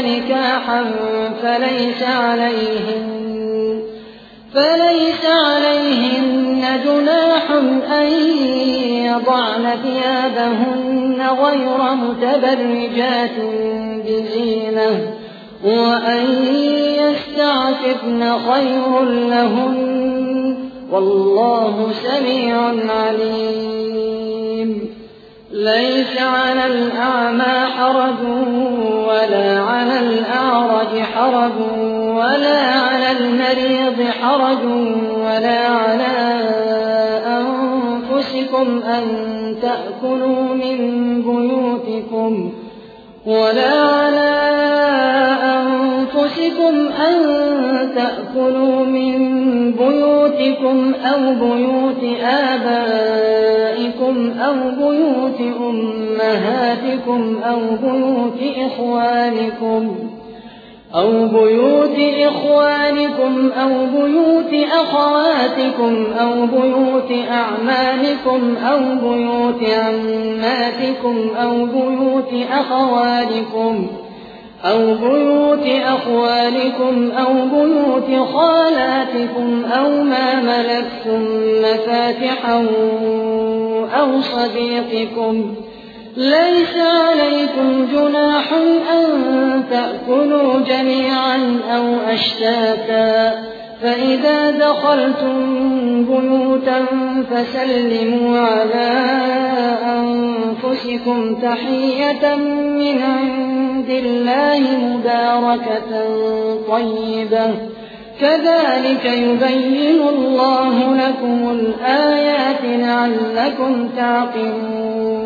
نِكَاحًا فَلَيْسَ عَلَيْهِنَّ فليس عليهن جناح أن يضعن ثيابهن غير متبرجات بزينة وأن يستعففن خير لهن والله سميع عليم ليس على الأعمى حرج ولا حرج ولا على المريض حرج ولا على أنفسكم أن تأكلوا من بيوتكم ولا على أنفسكم أن تأكلوا من بيوتكم أو بيوت آبائكم أو بيوت أمهاتكم أو بيوت إخوانكم. أو بيوت إخوانكم أو بيوت أخواتكم أو بيوت أعمالكم أو بيوت عماتكم أو بيوت أخوالكم أو بيوت أخوالكم أو بيوت خالاتكم أو ما ملكتم مفاتحا أو صديقكم. ليس عليكم جناح أن تأكلوا جميعا أو أشتاتا فإذا دخلتم بيوتا فسلموا على أنفسكم تحية من عند الله مباركة طيبة. كذلك يبين الله لكم الآيات لعلكم تعقلون.